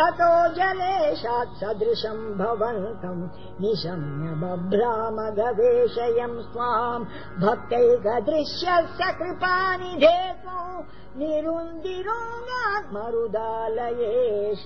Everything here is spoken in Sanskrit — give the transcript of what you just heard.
ततो जलेशात् सदृशम् भवन्तम् निशम्य बभ्राम गवेशयम् स्वाम् भक्तैकदृश्यस्य कृपानिधेतु। निरुन्दिरो मरुदालयेश